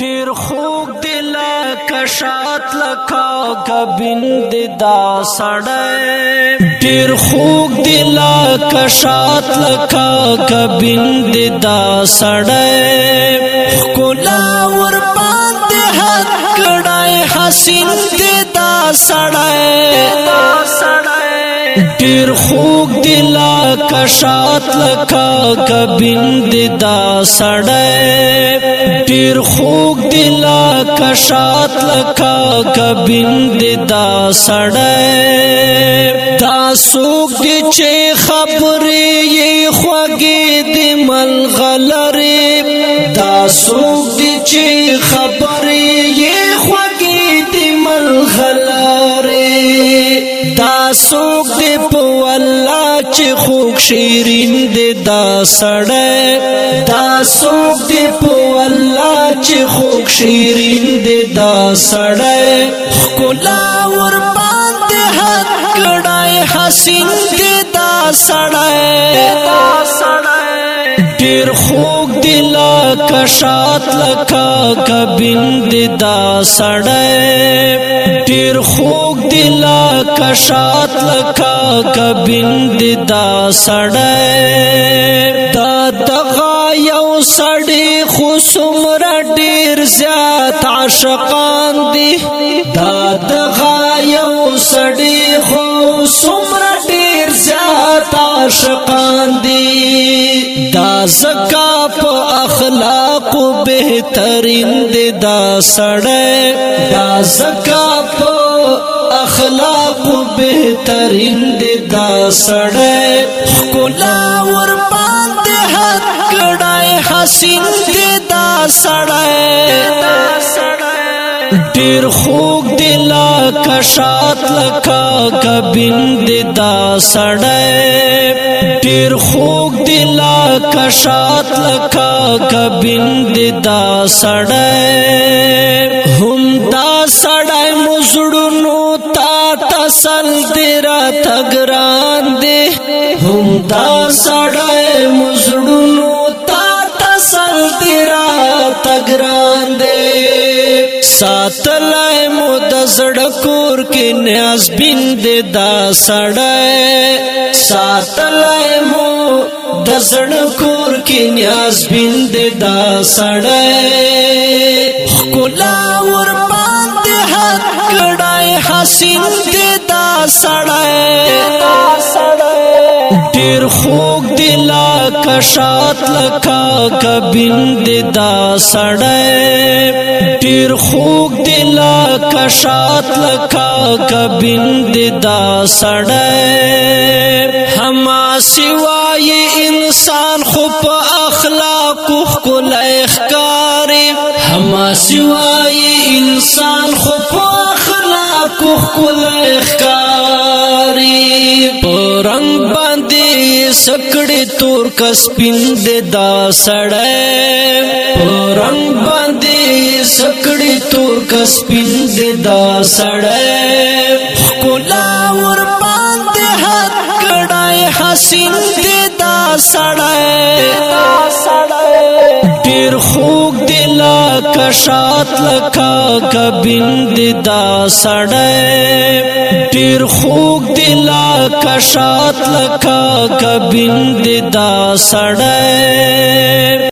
ډیر خوږ دی لکه شات لکه کبین دی دا سړی ډیر خوږ دی لکه شات لکه کبین دی دا سړی ښکلا ور باندې حق کړای حسین دی دا سړی ډیر خوګ دی لا کشات لکا کبین دی دا سړی ډیر خوګ دی لا کشات لکا کبین دی دا سړی دا سوګ دی چې خبرې یې خوګې دی ملغلرې دا سوګ دی چې خبرې یې خوګې دی ملغلرې دا سوګ دی په والله چې خوږ شیرین دی دا سړی دا څوک دی په والله چې خوږ شیرین دی دا سړی ښکلا ور باندې حق کړای حسین دی دا سړی دا سړی ډیر خوږ دی لا کشات لکا کبین دی دا سړی ډیر خوږ دی لا کشات لکا کبند دا سړی دا دغه یو سړی خو څومره ډیر زیات عاشقان دي دا دغه یو سړی خو څومره ډیر زیات عاشقان دي دا زکا په اخلاق بهترین دي دا سړی دا زکا په اخلاق بهترین دې دا سړی ښکلا ور باندې حق کړای حسین دې دا سړی ډیر خوګ دلا کشات لکا کبین دې دا سړی ډیر خوګ دلا کشات لکا کبین دې دا سړی تګران دی هم دا سړی مزړونو تا تسل دی را تګران دی ساتلای مو د زړه کور کې نیاز بیند دا سړی ساتلای مو د زړه کور کې نیاز بیند دا سړی خلا سړی ډیر خوګ دی لا کشات لکا کبین دی دا سړی ډیر خوګ دی لا کشات لکا کبین دی دا سړی هما سوای انسان خو په اخلاق خو لایخ کاری هما سوای انسان خو په اخلاق خو لایخ کاری سکړې تور کس پین دے دا سړې پرنګ باندې سکړې تور کس پین دے دا سړې کولا ور باندې حق کړای حسین دے دا سړې ډېر خو کشات لکا کبین دی دا سڑے ٹیر خوک دی لا کشات لکا کبین دی دا سڑے